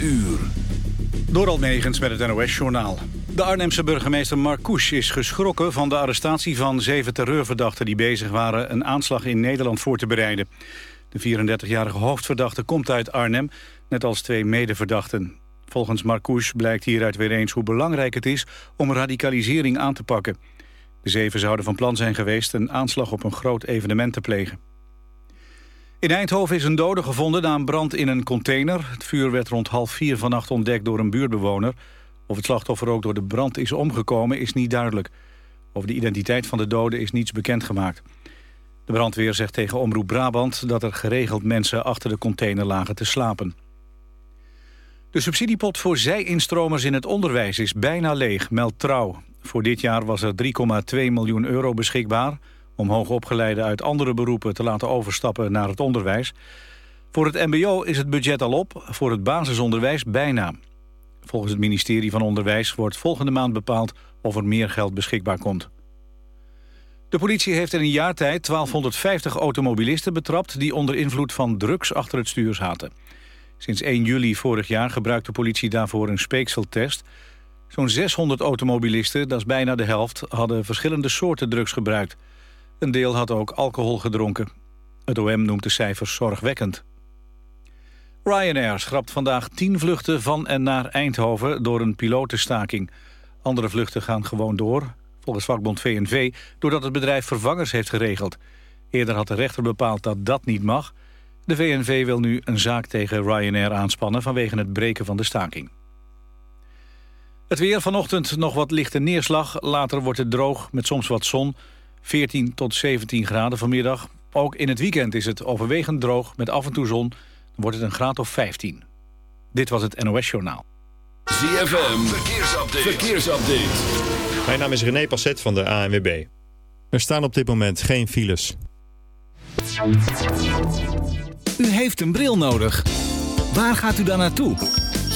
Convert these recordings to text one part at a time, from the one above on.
uur. Door met het NOS-journaal. De Arnhemse burgemeester Marcouch is geschrokken van de arrestatie van zeven terreurverdachten... die bezig waren een aanslag in Nederland voor te bereiden. De 34-jarige hoofdverdachte komt uit Arnhem, net als twee medeverdachten. Volgens Marcouch blijkt hieruit weer eens hoe belangrijk het is om radicalisering aan te pakken. De zeven zouden van plan zijn geweest een aanslag op een groot evenement te plegen. In Eindhoven is een dode gevonden na een brand in een container. Het vuur werd rond half vier vannacht ontdekt door een buurtbewoner. Of het slachtoffer ook door de brand is omgekomen is niet duidelijk. Over de identiteit van de dode is niets bekendgemaakt. De brandweer zegt tegen Omroep Brabant dat er geregeld mensen achter de container lagen te slapen. De subsidiepot voor zij-instromers in het onderwijs is bijna leeg, meldt Trouw. Voor dit jaar was er 3,2 miljoen euro beschikbaar... om hoogopgeleiden uit andere beroepen te laten overstappen naar het onderwijs. Voor het mbo is het budget al op, voor het basisonderwijs bijna. Volgens het ministerie van Onderwijs wordt volgende maand bepaald... of er meer geld beschikbaar komt. De politie heeft in een jaar tijd 1250 automobilisten betrapt... die onder invloed van drugs achter het stuur zaten. Sinds 1 juli vorig jaar gebruikt de politie daarvoor een speekseltest. Zo'n 600 automobilisten, dat is bijna de helft... hadden verschillende soorten drugs gebruikt. Een deel had ook alcohol gedronken. Het OM noemt de cijfers zorgwekkend. Ryanair schrapt vandaag 10 vluchten van en naar Eindhoven... door een pilotenstaking. Andere vluchten gaan gewoon door, volgens vakbond VNV... doordat het bedrijf vervangers heeft geregeld. Eerder had de rechter bepaald dat dat niet mag... De VNV wil nu een zaak tegen Ryanair aanspannen vanwege het breken van de staking. Het weer vanochtend nog wat lichte neerslag. Later wordt het droog met soms wat zon. 14 tot 17 graden vanmiddag. Ook in het weekend is het overwegend droog met af en toe zon. Dan wordt het een graad of 15. Dit was het NOS Journaal. ZFM, verkeersupdate. verkeersupdate. Mijn naam is René Passet van de ANWB. Er staan op dit moment geen files. U heeft een bril nodig. Waar gaat u dan naartoe?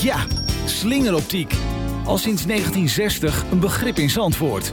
Ja, slingeroptiek. Al sinds 1960 een begrip in Zandvoort.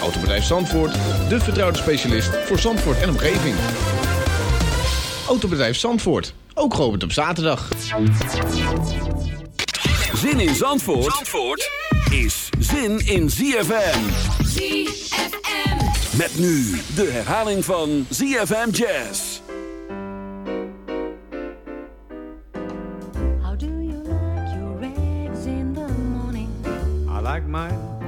Autobedrijf Zandvoort, de vertrouwde specialist voor Zandvoort en omgeving. Autobedrijf Zandvoort, ook geopend op zaterdag. Zin in Zandvoort, Zandvoort is zin in ZFM. ZFM. Met nu de herhaling van ZFM Jazz. How do you like your eggs in the morning? I like mine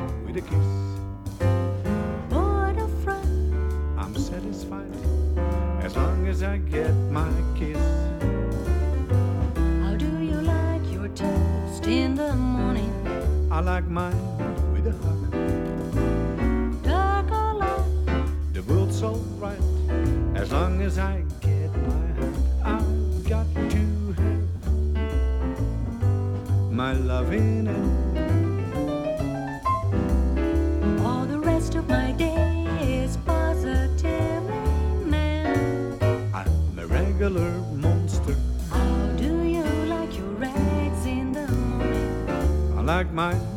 like mine with a hug. Dark or light? The world's alright as long as I get my hug. I've got to have my love in it. All the rest of my day is positively man. I'm a regular monster. How do you like your eggs in the morning? I like mine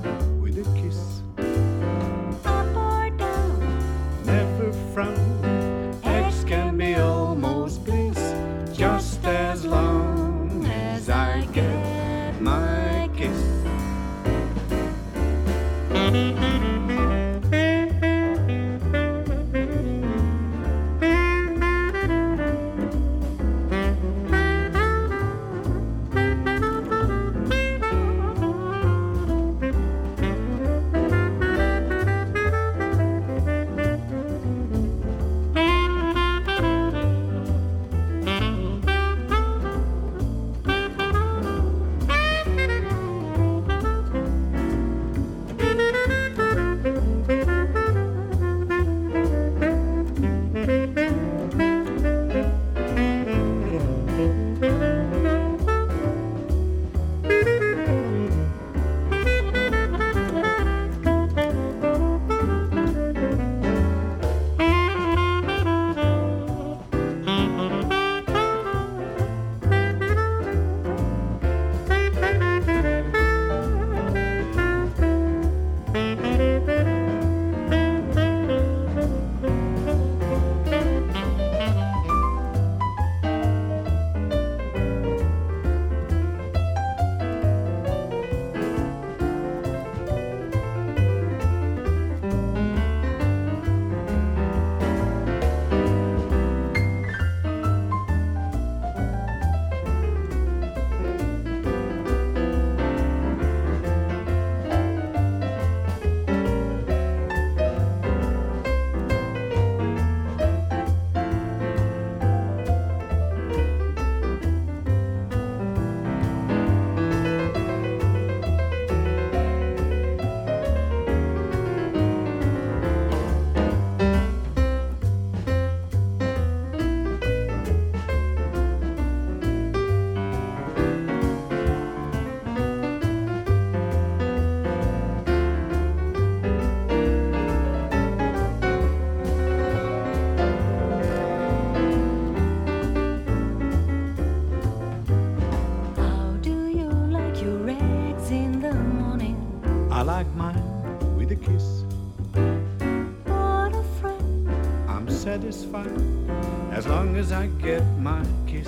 I get my kiss.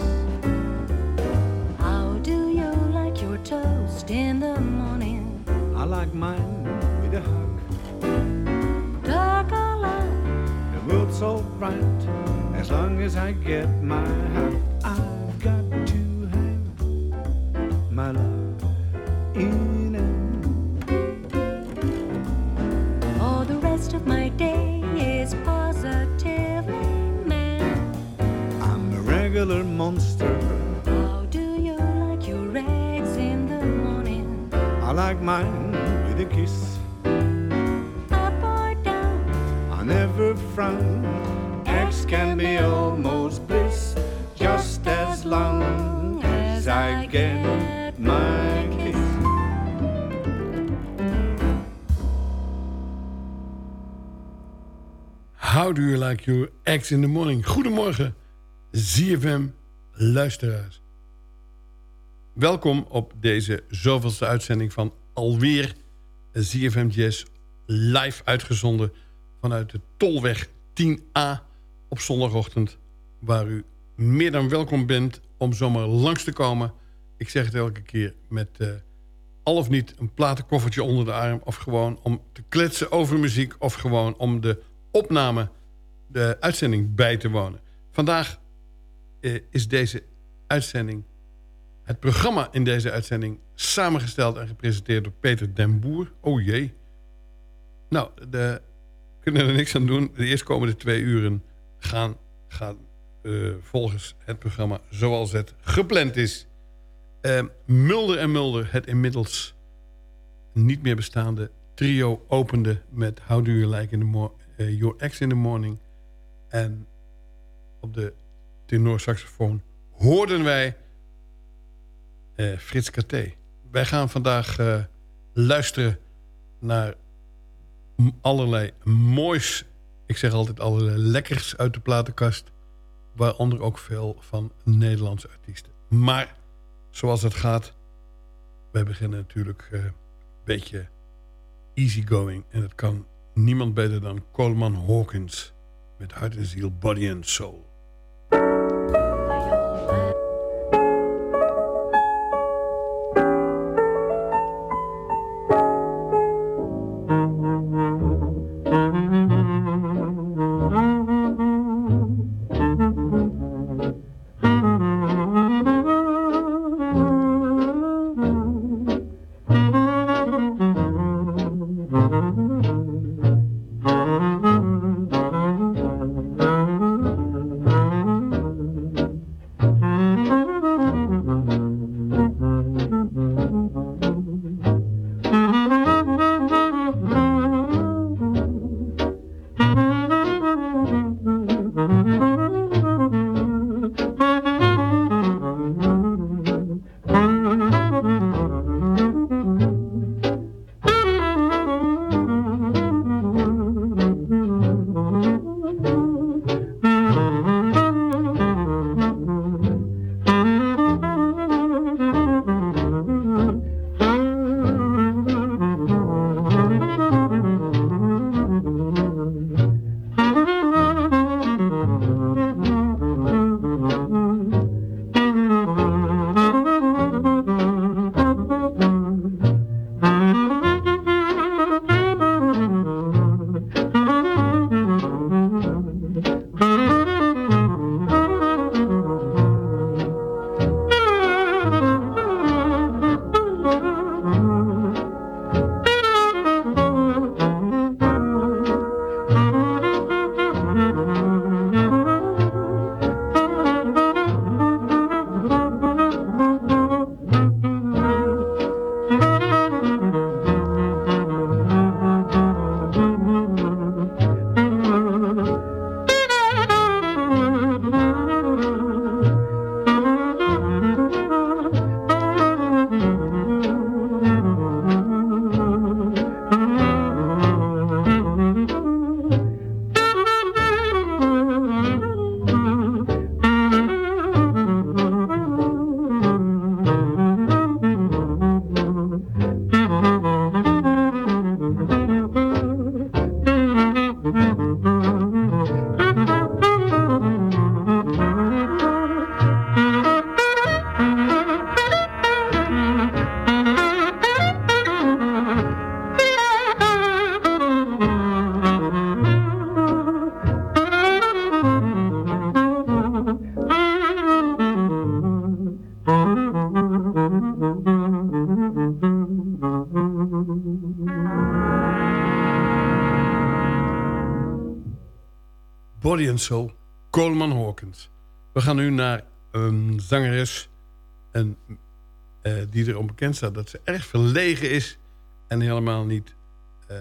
How do you like your toast in the morning? I like mine with a hug. Dark or light? The world's so bright as long as I get my hug. Like mine with a kiss. Up or down? I never frown. Eggs can be almost bliss, just as long as I get my kiss. How do you like your eggs in the morning? Goedemorgen, ZFM luisteraars. Welkom op deze zoveelste uitzending van alweer ZFM Jazz live uitgezonden vanuit de Tolweg 10A op zondagochtend, waar u meer dan welkom bent om zomaar langs te komen. Ik zeg het elke keer met eh, al of niet een platenkoffertje onder de arm... of gewoon om te kletsen over muziek... of gewoon om de opname, de uitzending bij te wonen. Vandaag eh, is deze uitzending, het programma in deze uitzending... samengesteld en gepresenteerd door Peter den Boer. Oh jee. Nou, de, kunnen er niks aan doen. De eerstkomende twee uren gaan, gaan eh, volgens het programma zoals het gepland is. Eh, Mulder en Mulder, het inmiddels niet meer bestaande trio, opende met How Do You Like in the eh, Your Ex in the Morning. En op de tenorsaxofoon hoorden wij eh, Frits Katé. Wij gaan vandaag eh, luisteren naar allerlei moois. Ik zeg altijd allerlei lekkers uit de platenkast. Waaronder ook veel van Nederlandse artiesten. Maar zoals het gaat, wij beginnen natuurlijk eh, een beetje easygoing. En dat kan niemand beter dan Coleman Hawkins. Met hart en ziel, body and soul. Coleman Hawkins. We gaan nu naar een zangeres en, eh, die erom bekend staat dat ze erg verlegen is... en helemaal niet eh,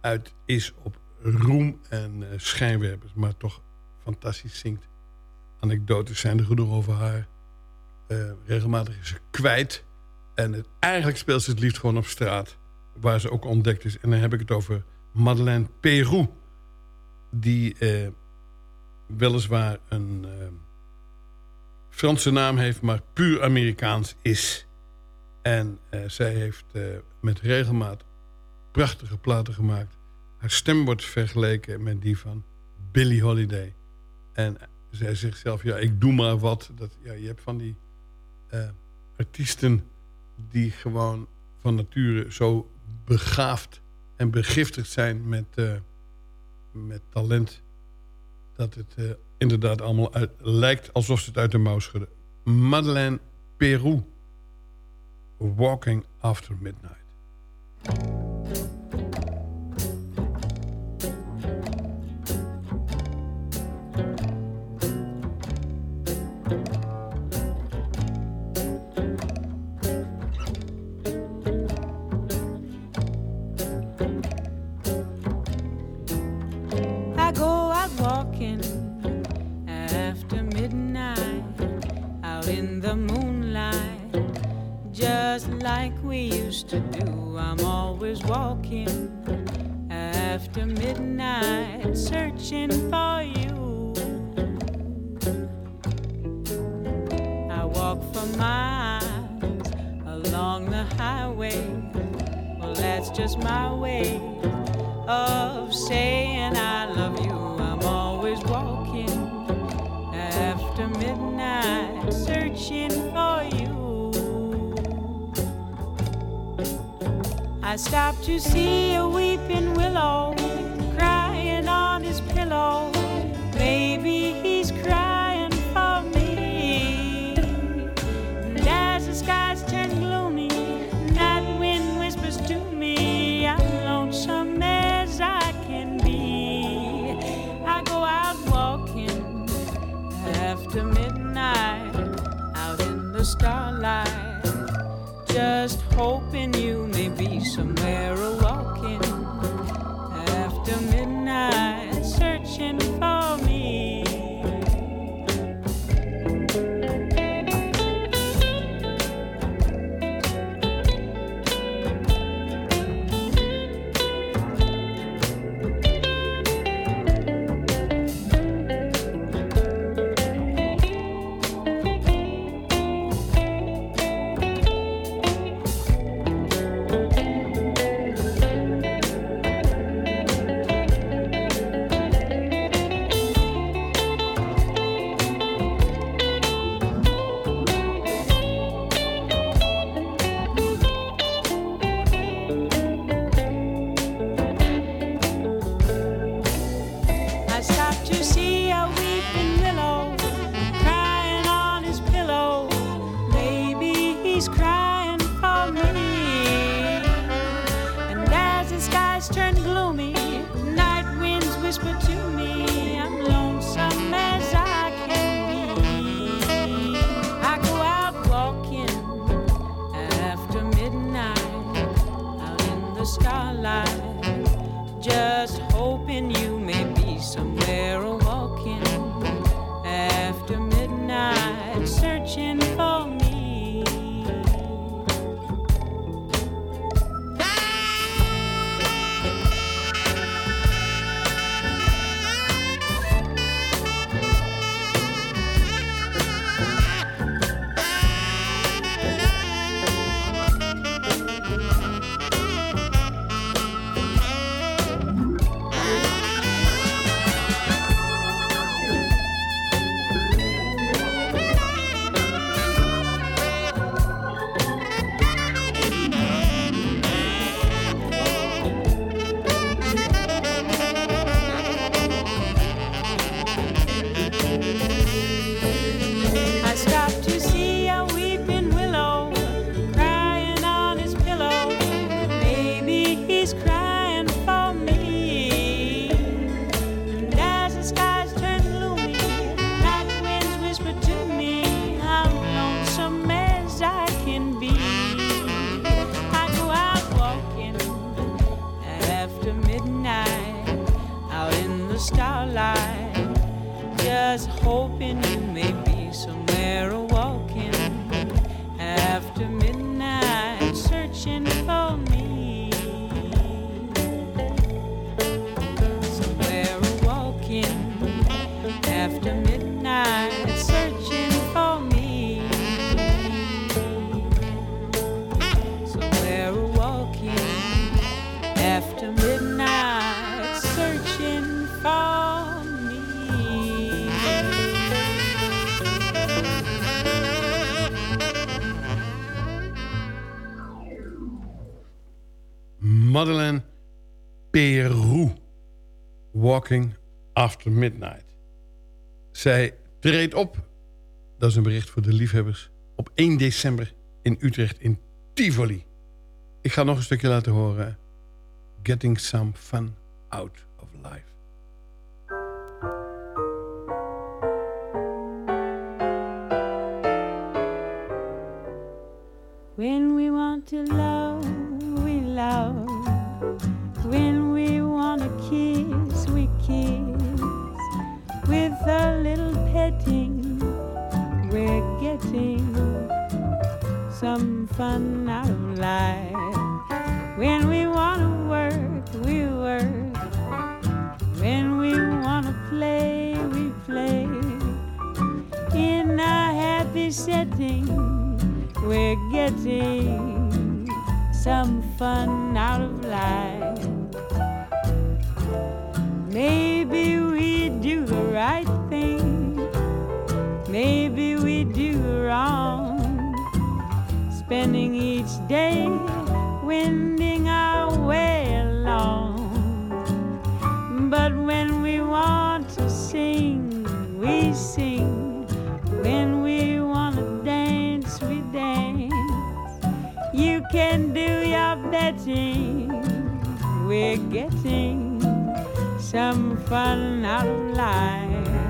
uit is op roem en eh, schijnwerpers... maar toch fantastisch zingt. Anekdotes zijn er genoeg over haar. Regelmatig is ze kwijt. En eigenlijk speelt ze het liefst gewoon op straat... waar ze ook ontdekt is. En dan heb ik het over Madeleine Peru... die weliswaar een eh, Franse naam heeft, maar puur Amerikaans is. En eh, zij heeft eh, met regelmaat prachtige platen gemaakt. Haar stem wordt vergeleken met die van Billie Holiday. En zij zegt zelf, ja, ik doe maar wat. Dat, ja, je hebt van die eh, artiesten die gewoon van nature zo begaafd en begiftigd zijn met, met talent dat het eh, inderdaad allemaal uit, lijkt alsof ze het uit de mouw schudden. Madeleine Peru. Walking After Midnight. After midnight, searching for you. I walk for miles along the highway. Well, that's just my way of saying I love you. I'm always walking after midnight, searching I stopped to see a weeping willow crying on his pillow. Maybe he's crying for me. And as the skies turn gloomy, night wind whispers to me, I'm lonesome as I can be. I go out walking after midnight, out in the starlight, just hoping you be somewhere a searching for Peru. Walking After Midnight. Zij treedt op, dat is een bericht voor de liefhebbers... op 1 december in Utrecht in Tivoli. Ik ga nog een stukje laten horen. Getting some fun out of life. When we want to love, kiss, we kiss. With a little petting, we're getting some fun out of life. When we want to work, we work. When we want to play, we play. In a happy setting, we're getting some fun out of life. Maybe we do the right thing. Maybe we do wrong. Spending each day wending our way along. But when we want to sing, we sing. When we want to dance, we dance. You can do your betting. We're getting some fun out of life.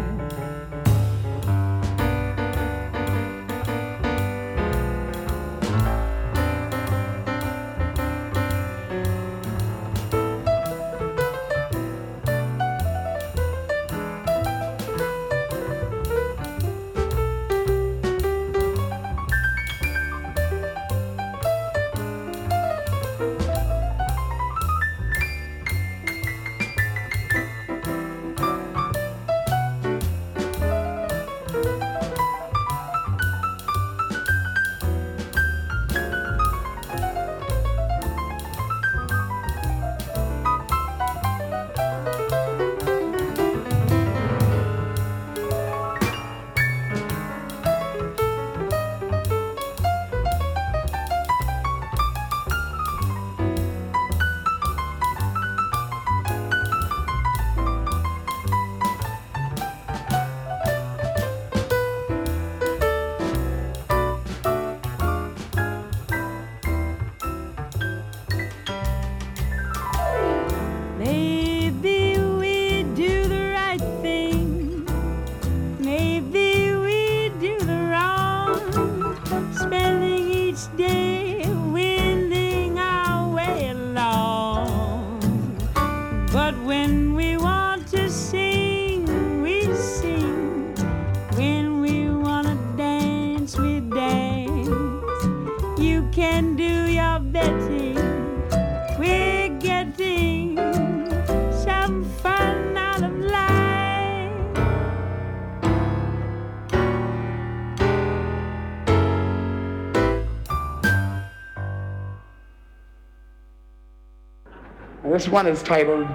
This one is titled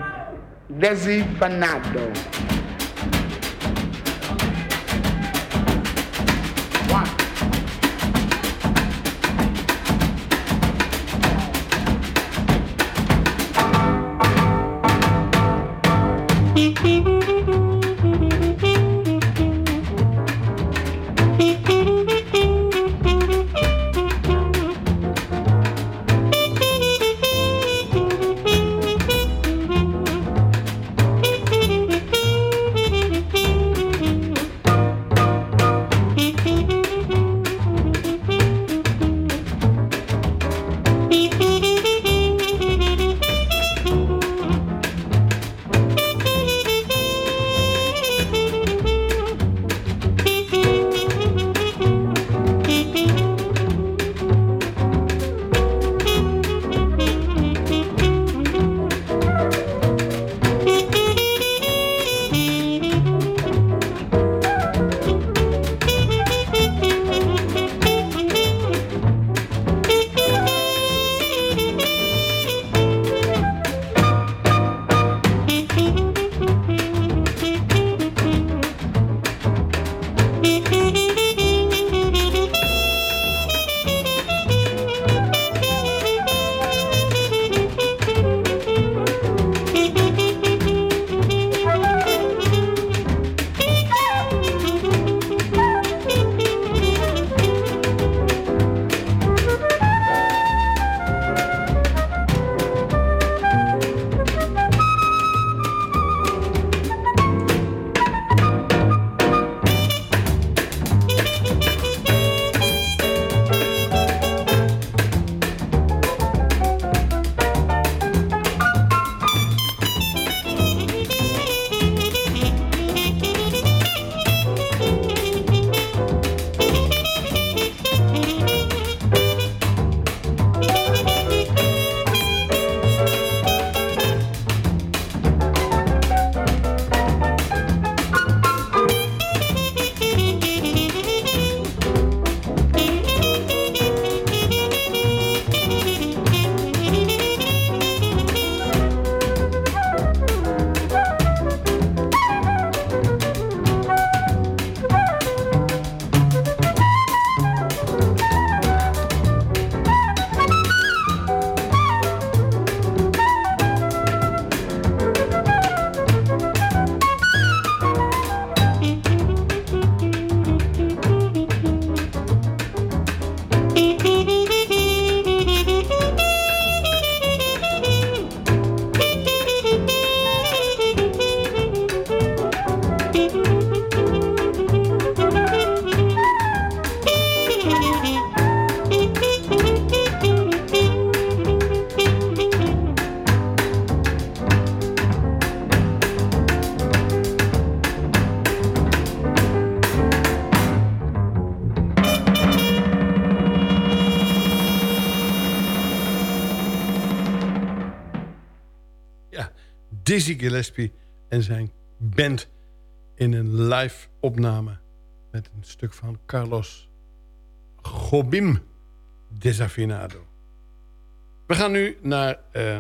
Desi Bernardo. Dizzy en zijn band in een live opname met een stuk van Carlos Gobim Desafinado. We gaan nu naar uh,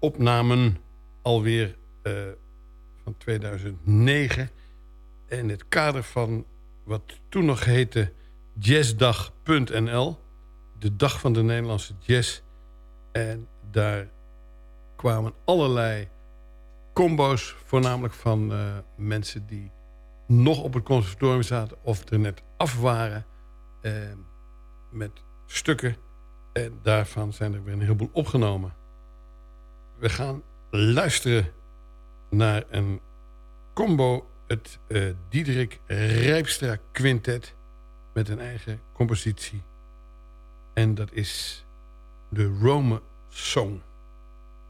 opnamen alweer uh, van 2009 in het kader van wat toen nog heette jazzdag.nl. De dag van de Nederlandse jazz. En daar kwamen allerlei combo's, voornamelijk van uh, mensen die nog op het conservatorium zaten of er net af waren. Uh, met stukken. En daarvan zijn er weer een heleboel opgenomen. We gaan luisteren naar een combo het uh, Diederik Rijpstra Quintet met een eigen compositie. En dat is de Rome Song.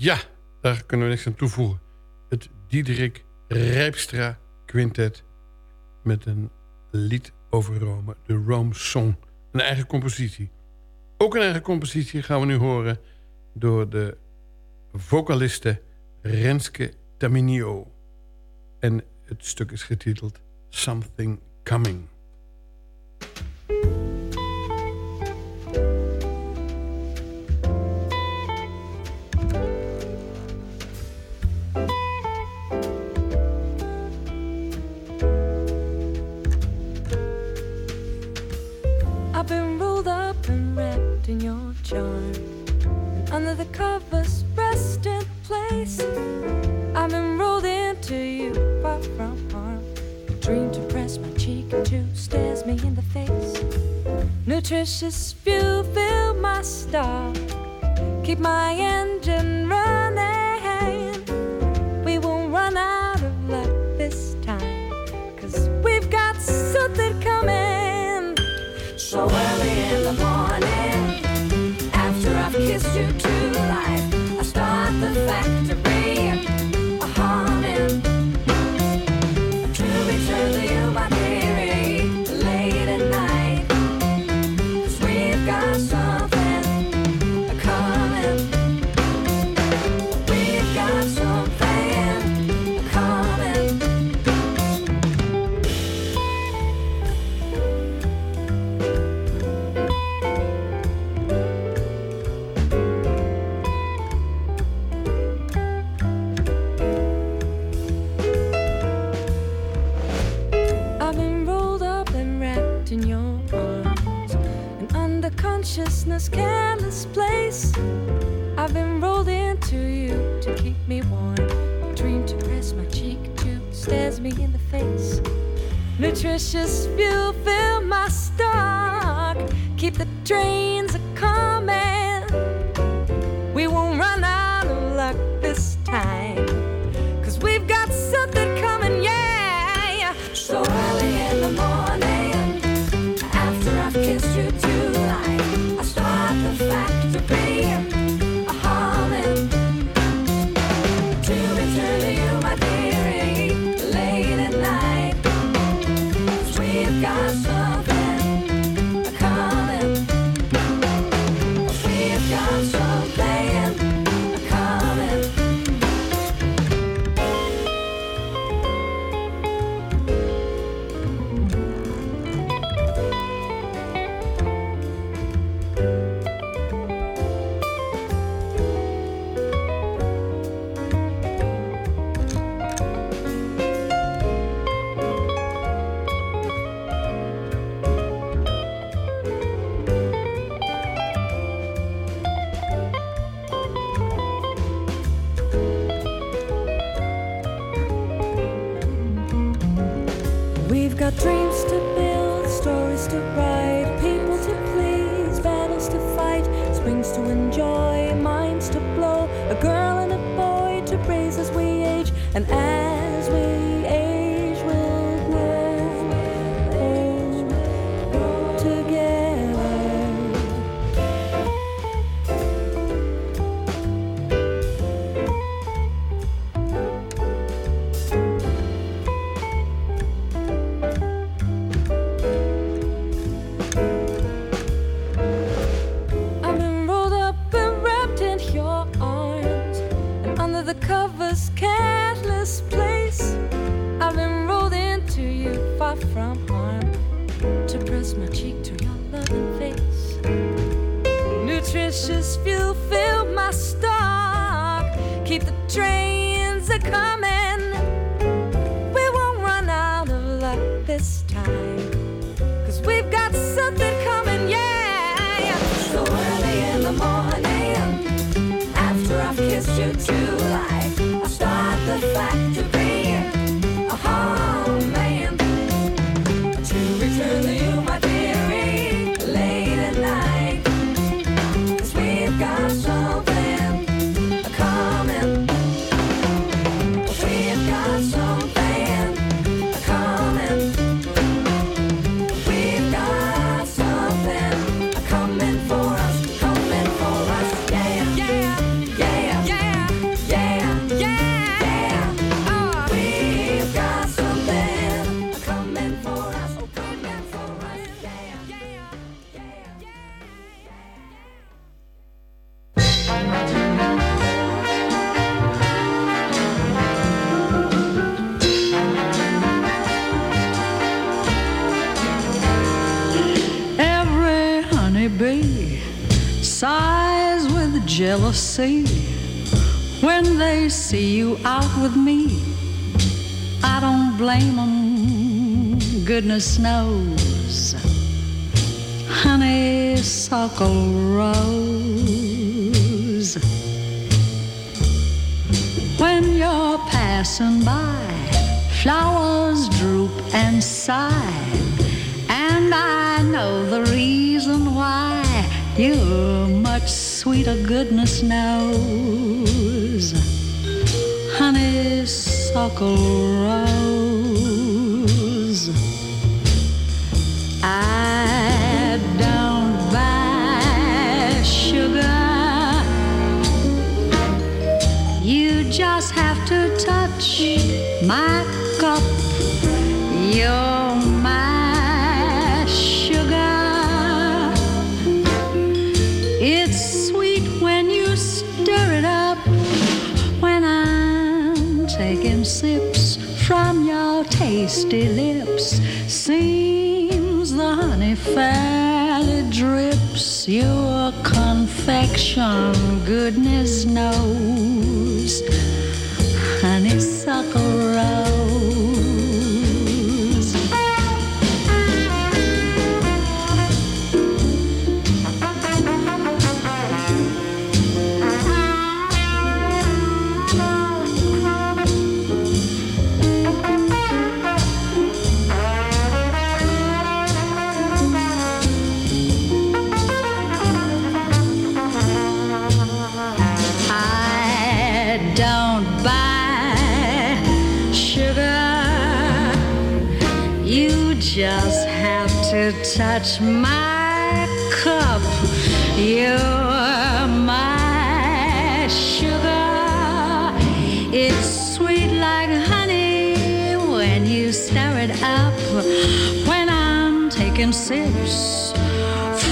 Ja, daar kunnen we niks aan toevoegen. Het Diederik Rijpstra Quintet met een lied over Rome, de Rome Song. Een eigen compositie. Ook een eigen compositie gaan we nu horen door de vocaliste Renske Taminio. En het stuk is getiteld Something Coming. Covers, rest in place. I'm enrolled into you, far from harm. Dream to press my cheek into stares me in the face. Nutritious fuel fill my star. Keep my engine running. We won't run out of luck this time. Cause we've got something coming. So early in the morning, after I've kissed you to consciousness, careless place. I've been rolled into you to keep me warm. Dream to press my cheek to stares me in the face. Nutritious fuel fill my stock. Keep the trains a coming. We won't run out of luck this time. Nutritious fuel fill my stock, keep the trains a coming. We won't run out of luck this time. Cause we've got something coming, yeah. So early in the morning, after I've kissed you to jealousy when they see you out with me. I don't blame them, goodness knows. Honeysuckle rose. When you're passing by, flowers droop and sigh. And I know the reason why you're much sweeter, goodness knows. Honeysuckle rose. I don't buy sugar. You just have to touch my tasty lips, seems the honey fairly drips. Your confection, goodness knows, touch my cup. You're my sugar. It's sweet like honey when you stir it up. When I'm taking sips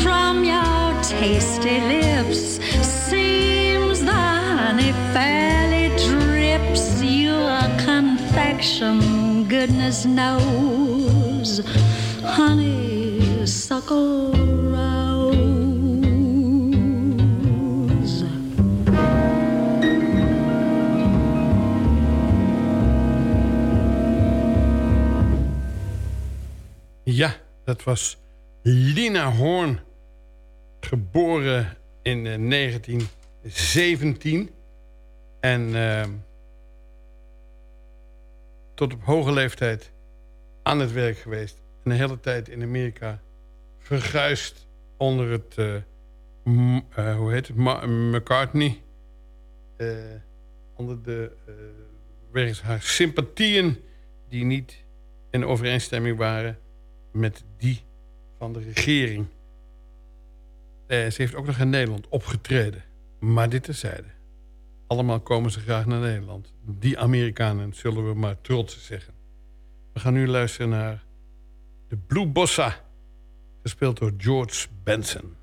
from your tasty lips, seems the honey fairly drips. Your confection, goodness knows, honeysuckle Ja, dat was Lina Horn. Geboren in eh, 1917. En ehm, tot op hoge leeftijd aan het werk geweest. En een hele tijd in Amerika verguisd onder het... eh, eh, hoe heet het? McCartney. Eh, onder de... wegens haar sympathieën die niet in overeenstemming waren met die van de regering. Ze heeft ook nog in Nederland opgetreden. Maar dit terzijde. Allemaal komen ze graag naar Nederland. Die Amerikanen zullen we maar trots zeggen. We gaan nu luisteren naar de Blue Bossa. Gespeeld door George Benson.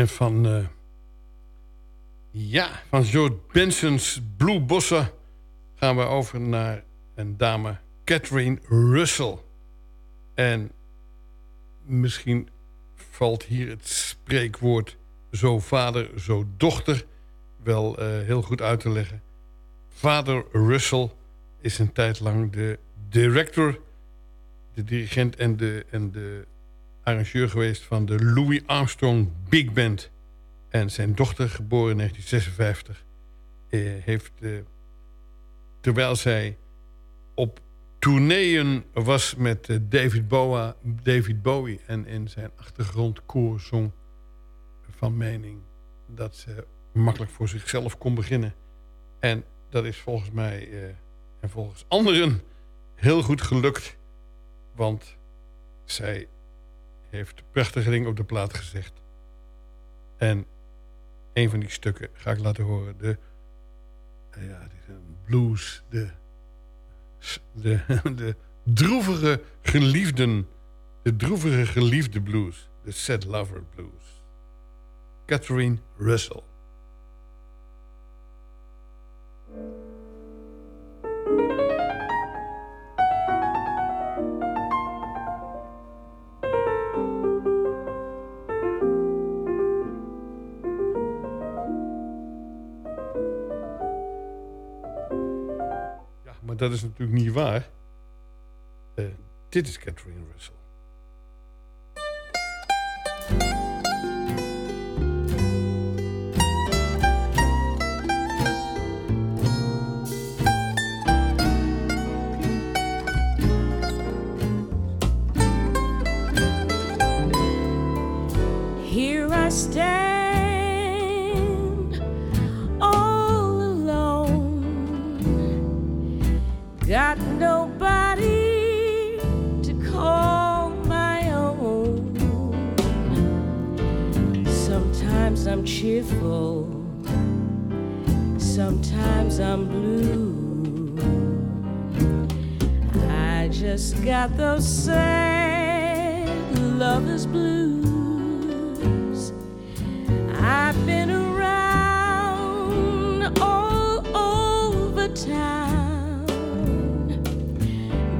En van... eh, ja, van George Benson's Blue Bossa... gaan we over naar een dame, Catherine Russell. En misschien valt hier het spreekwoord... zo vader, zo dochter... wel eh, heel goed uit te leggen. Vader Russell is een tijd lang de director... de dirigent en de, en de arrangeur geweest... van de Louis Armstrong Big Band... En zijn dochter, geboren in 1956, eh, heeft... eh, terwijl zij op tourneeën was met eh, David, Bowie... en in zijn achtergrondkoor zong van mening... dat ze makkelijk voor zichzelf kon beginnen. En dat is volgens mij en volgens anderen heel goed gelukt. Want zij heeft prachtige dingen op de plaat gezegd. En een van die stukken ga ik laten horen. De, eh, ja, blues. De, de, de droevige geliefden. De droevige geliefde blues. De Sad Lover Blues. Catherine Russell. Dat is natuurlijk niet waar. Eh, dit is Catherine Russell. Nobody to call my own. Sometimes I'm cheerful, sometimes I'm blue. I just got those sad lovers blues. I've been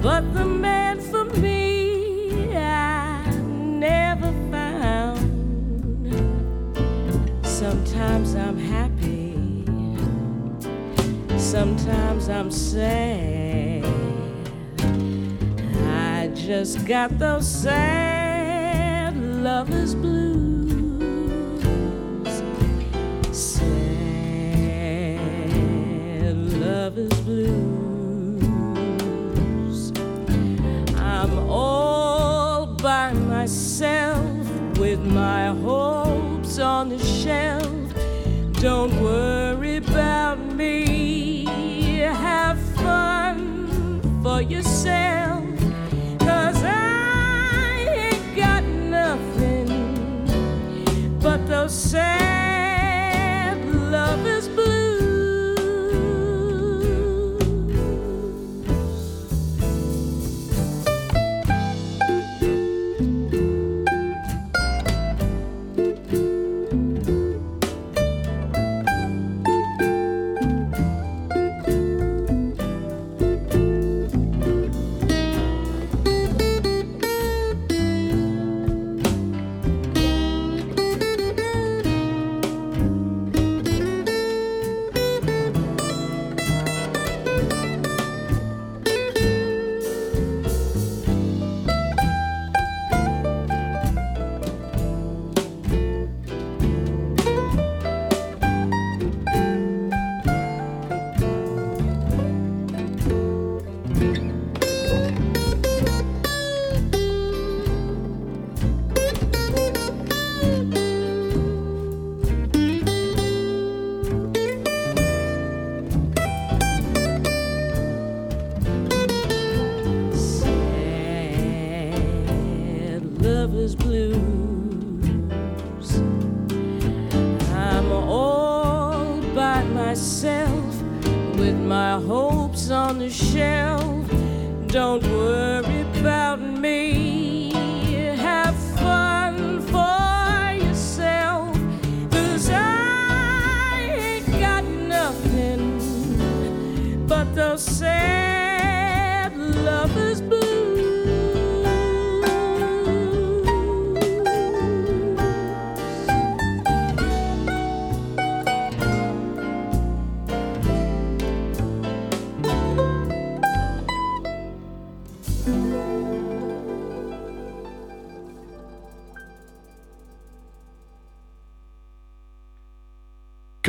but the man for me I never found. Sometimes I'm happy, sometimes I'm sad. I just got those sad lovers blues. Sad lovers blues. On the shelf. Don't worry about me. Have fun for yourself. Cause I ain't got nothing but those sad myself with my hopes on the shelf. Don't worry about me.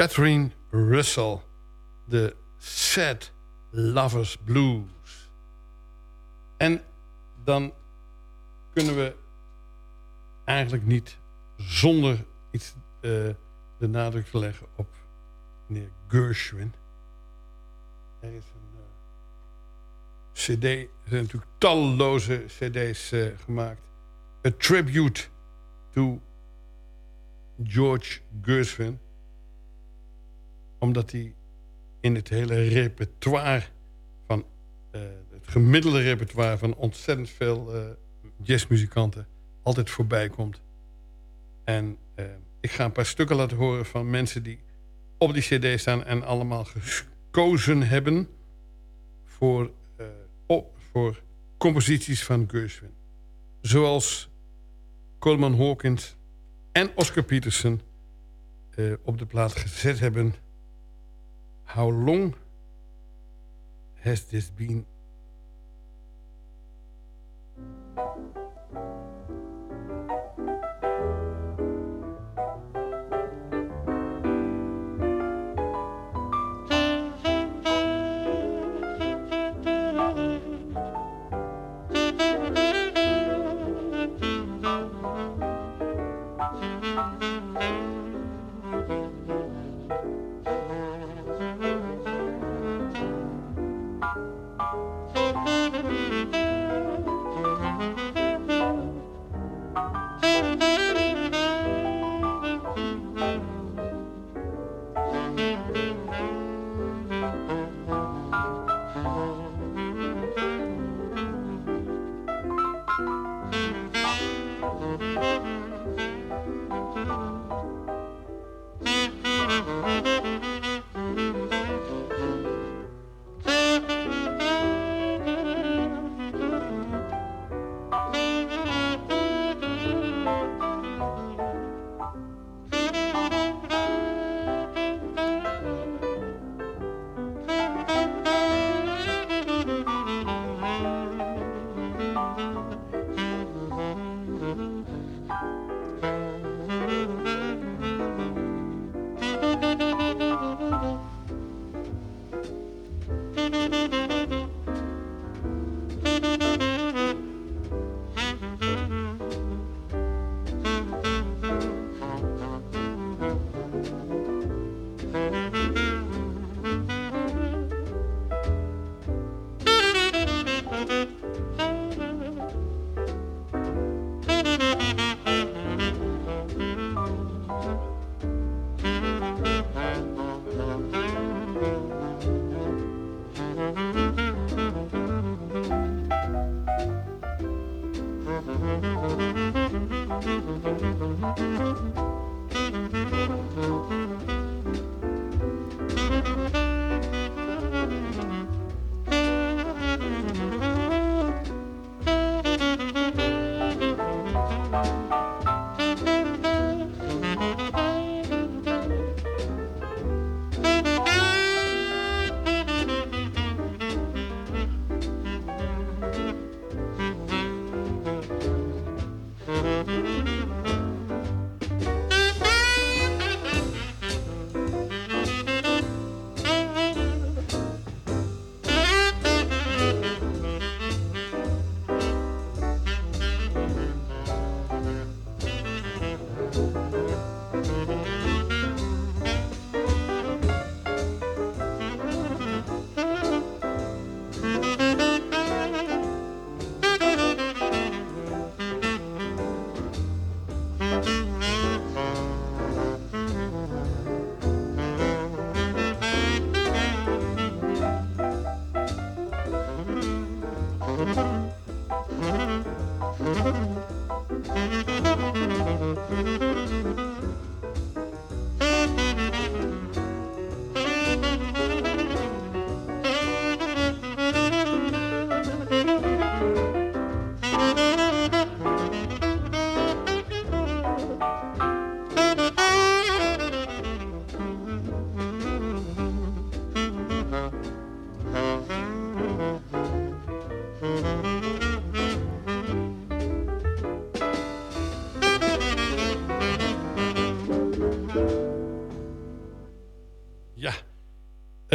Catherine Russell, de Sad Lovers Blues. En dan kunnen we eigenlijk niet zonder iets eh, de nadruk te leggen op meneer Gershwin. Er is een eh, cd, er zijn natuurlijk talloze cd's eh, gemaakt. A Tribute to George Gershwin omdat hij in het hele repertoire van eh, het gemiddelde repertoire van ontzettend veel eh, jazzmuzikanten altijd voorbij komt. En eh, ik ga een paar stukken laten horen van mensen die op die cd staan en allemaal gekozen hebben voor, op, voor composities van Gershwin. Zoals Coleman Hawkins en Oscar Peterson op de plaat gezet hebben How long has this been?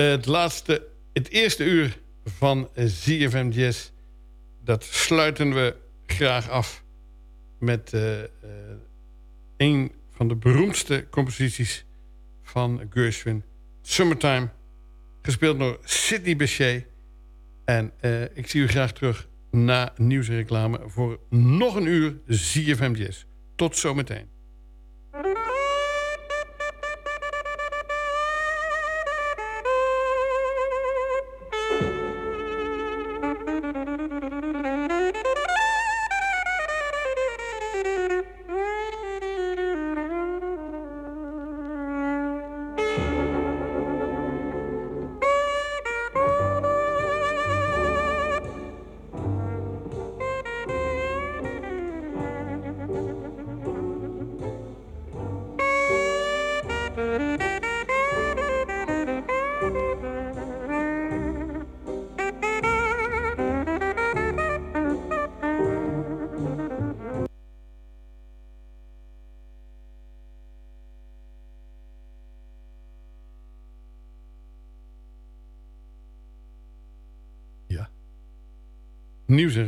Het laatste, het eerste uur van ZFM Jazz... dat sluiten we graag af met eh, eh, een van de beroemdste composities van Gershwin. Summertime, gespeeld door Sidney Bechet. En eh, ik zie u graag terug na nieuwsreclame voor nog een uur ZFM Jazz. Tot zometeen.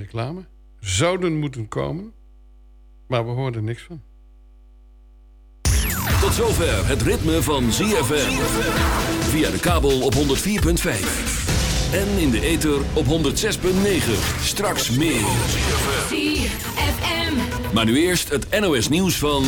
Reclame zouden moeten komen, maar we hoorden niks van. Tot zover het ritme van ZFM. Via de kabel op 104.5. En in de ether op 106.9. Straks meer. Maar nu eerst het NOS nieuws van...